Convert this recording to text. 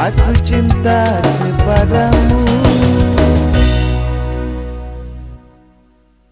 Aku cinta kepadamu